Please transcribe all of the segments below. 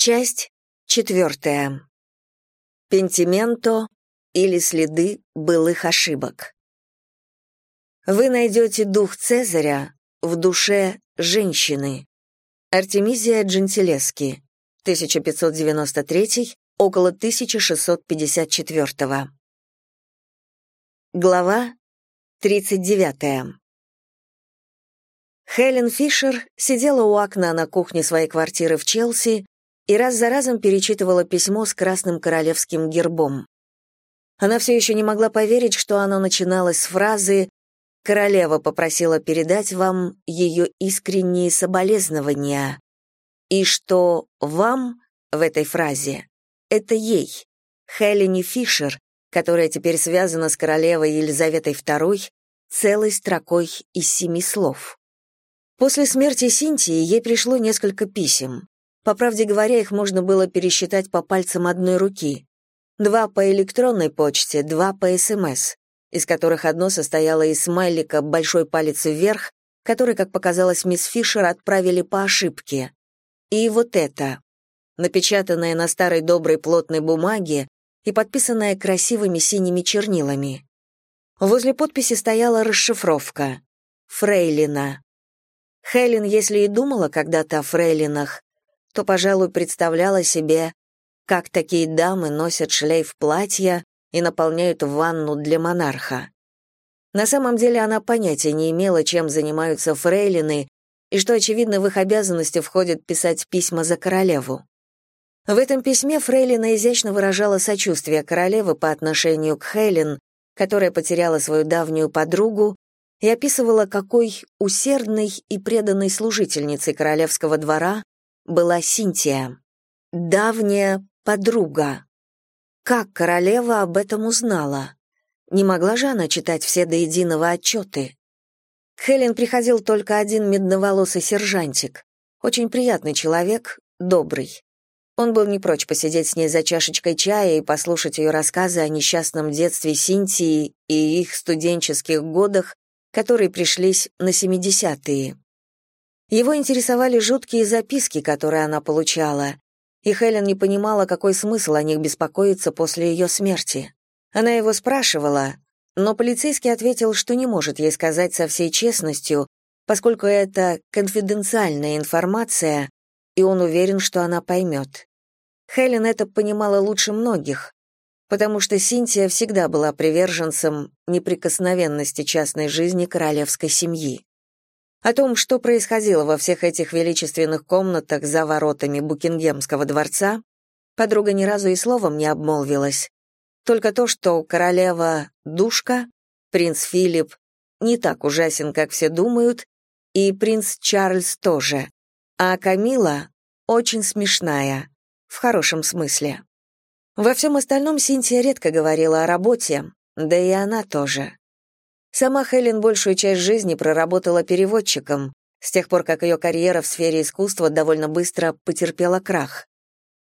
Часть четвертая. Пентименто или следы былых ошибок. Вы найдете дух Цезаря в душе женщины. Артемизия Джентилески, 1593, около 1654. Глава 39. Хелен Фишер сидела у окна на кухне своей квартиры в Челси и раз за разом перечитывала письмо с красным королевским гербом. Она все еще не могла поверить, что оно начиналось с фразы «Королева попросила передать вам ее искренние соболезнования», и что «вам» в этой фразе — это ей, Хелене Фишер, которая теперь связана с королевой Елизаветой II целой строкой из семи слов. После смерти Синтии ей пришло несколько писем. По правде говоря, их можно было пересчитать по пальцам одной руки. Два по электронной почте, два по СМС, из которых одно состояло из смайлика «большой палец вверх», который, как показалось мисс Фишер, отправили по ошибке. И вот это, напечатанное на старой доброй плотной бумаге и подписанное красивыми синими чернилами. Возле подписи стояла расшифровка «Фрейлина». Хелен, если и думала когда-то о фрейлинах, то, пожалуй, представляла себе, как такие дамы носят шлейф платья и наполняют ванну для монарха. На самом деле она понятия не имела, чем занимаются фрейлины, и что, очевидно, в их обязанности входит писать письма за королеву. В этом письме Фрейлина изящно выражала сочувствие королевы по отношению к Хелен, которая потеряла свою давнюю подругу, и описывала, какой усердной и преданной служительницей королевского двора была Синтия. Давняя подруга. Как королева об этом узнала? Не могла же она читать все до единого отчеты? К Хелен приходил только один медноволосый сержантик. Очень приятный человек, добрый. Он был не прочь посидеть с ней за чашечкой чая и послушать ее рассказы о несчастном детстве Синтии и их студенческих годах, которые пришлись на 70-е. Его интересовали жуткие записки, которые она получала, и Хелен не понимала, какой смысл о них беспокоиться после ее смерти. Она его спрашивала, но полицейский ответил, что не может ей сказать со всей честностью, поскольку это конфиденциальная информация, и он уверен, что она поймет. Хелен это понимала лучше многих, потому что Синтия всегда была приверженцем неприкосновенности частной жизни королевской семьи. О том, что происходило во всех этих величественных комнатах за воротами Букингемского дворца, подруга ни разу и словом не обмолвилась. Только то, что королева Душка, принц Филипп, не так ужасен, как все думают, и принц Чарльз тоже, а Камила очень смешная, в хорошем смысле. Во всем остальном Синтия редко говорила о работе, да и она тоже. Сама Хелен большую часть жизни проработала переводчиком, с тех пор, как ее карьера в сфере искусства довольно быстро потерпела крах.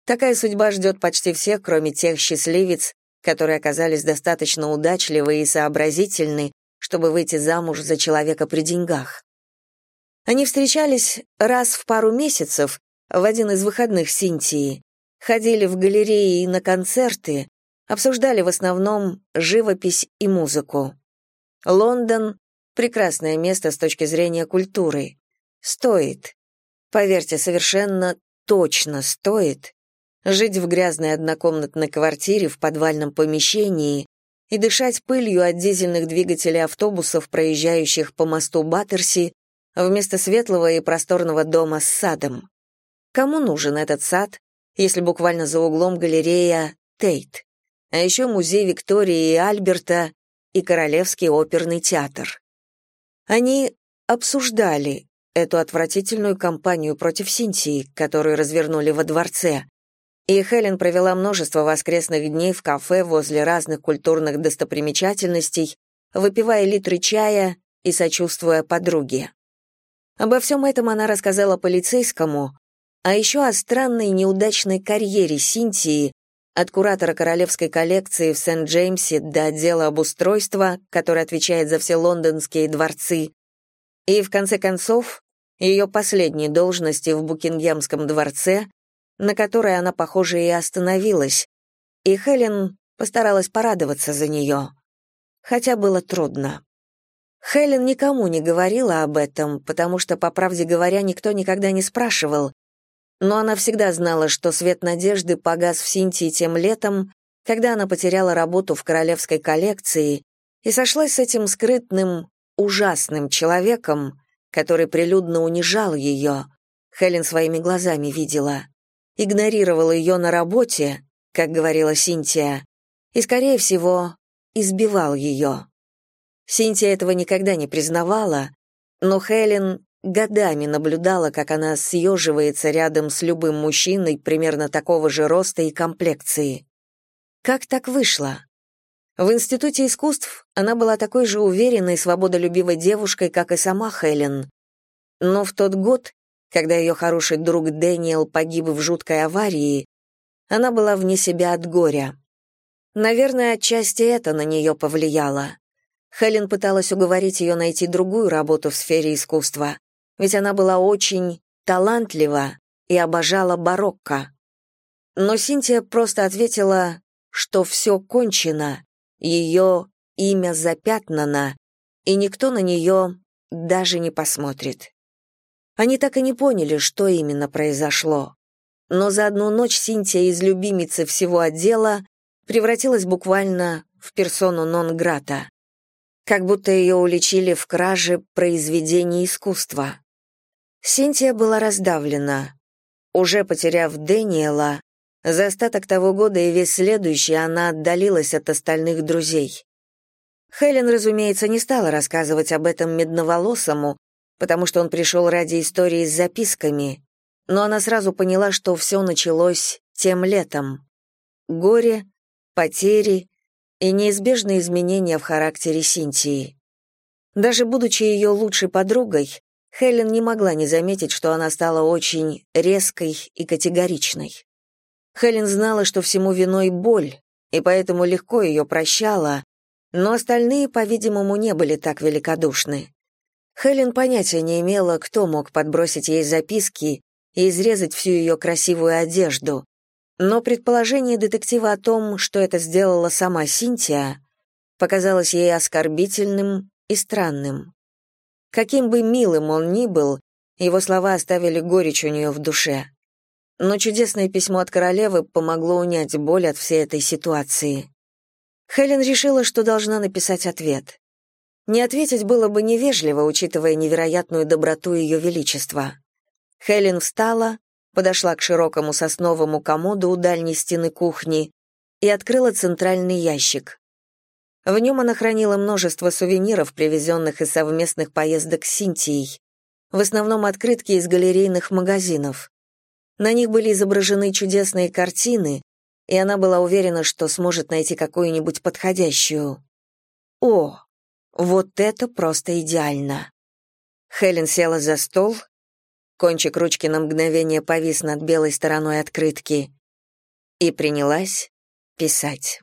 Такая судьба ждет почти всех, кроме тех счастливец, которые оказались достаточно удачливы и сообразительны, чтобы выйти замуж за человека при деньгах. Они встречались раз в пару месяцев, в один из выходных Синтии, ходили в галереи и на концерты, обсуждали в основном живопись и музыку. Лондон — прекрасное место с точки зрения культуры. Стоит. Поверьте, совершенно точно стоит жить в грязной однокомнатной квартире в подвальном помещении и дышать пылью от дизельных двигателей автобусов, проезжающих по мосту Баттерси, вместо светлого и просторного дома с садом. Кому нужен этот сад, если буквально за углом галерея Тейт, а еще музей Виктории и Альберта и Королевский оперный театр. Они обсуждали эту отвратительную кампанию против Синтии, которую развернули во дворце, и Хелен провела множество воскресных дней в кафе возле разных культурных достопримечательностей, выпивая литры чая и сочувствуя подруге. Обо всем этом она рассказала полицейскому, а еще о странной неудачной карьере Синтии, от куратора королевской коллекции в Сент-Джеймсе до отдела обустройства, который отвечает за все лондонские дворцы, и, в конце концов, ее последней должности в Букингемском дворце, на которой она, похоже, и остановилась, и Хелен постаралась порадоваться за нее. Хотя было трудно. Хелен никому не говорила об этом, потому что, по правде говоря, никто никогда не спрашивал, но она всегда знала, что свет надежды погас в Синтии тем летом, когда она потеряла работу в королевской коллекции и сошлась с этим скрытным, ужасным человеком, который прилюдно унижал ее, Хелен своими глазами видела, игнорировал ее на работе, как говорила Синтия, и, скорее всего, избивал ее. Синтия этого никогда не признавала, но Хелен годами наблюдала, как она съеживается рядом с любым мужчиной примерно такого же роста и комплекции. Как так вышло? В Институте искусств она была такой же уверенной свободолюбивой девушкой, как и сама Хелен. Но в тот год, когда ее хороший друг Дэниел погиб в жуткой аварии, она была вне себя от горя. Наверное, отчасти это на нее повлияло. Хелен пыталась уговорить ее найти другую работу в сфере искусства, ведь она была очень талантлива и обожала барокко. Но Синтия просто ответила, что все кончено, ее имя запятнано, и никто на нее даже не посмотрит. Они так и не поняли, что именно произошло. Но за одну ночь Синтия из любимицы всего отдела превратилась буквально в персону нон-грата как будто ее уличили в краже произведений искусства. Синтия была раздавлена. Уже потеряв Дэниела, за остаток того года и весь следующий она отдалилась от остальных друзей. Хелен, разумеется, не стала рассказывать об этом медноволосому, потому что он пришел ради истории с записками, но она сразу поняла, что все началось тем летом. Горе, потери и неизбежные изменения в характере Синтии. Даже будучи ее лучшей подругой, Хелен не могла не заметить, что она стала очень резкой и категоричной. Хелен знала, что всему виной боль, и поэтому легко ее прощала, но остальные, по-видимому, не были так великодушны. Хелен понятия не имела, кто мог подбросить ей записки и изрезать всю ее красивую одежду, но предположение детектива о том, что это сделала сама Синтия, показалось ей оскорбительным и странным. Каким бы милым он ни был, его слова оставили горечь у нее в душе. Но чудесное письмо от королевы помогло унять боль от всей этой ситуации. Хелен решила, что должна написать ответ. Не ответить было бы невежливо, учитывая невероятную доброту ее величества. Хелен встала, подошла к широкому сосновому комоду у дальней стены кухни и открыла центральный ящик. В нем она хранила множество сувениров, привезенных из совместных поездок с Синтией, в основном открытки из галерейных магазинов. На них были изображены чудесные картины, и она была уверена, что сможет найти какую-нибудь подходящую. О, вот это просто идеально. Хелен села за стол Кончик ручки на мгновение повис над белой стороной открытки и принялась писать.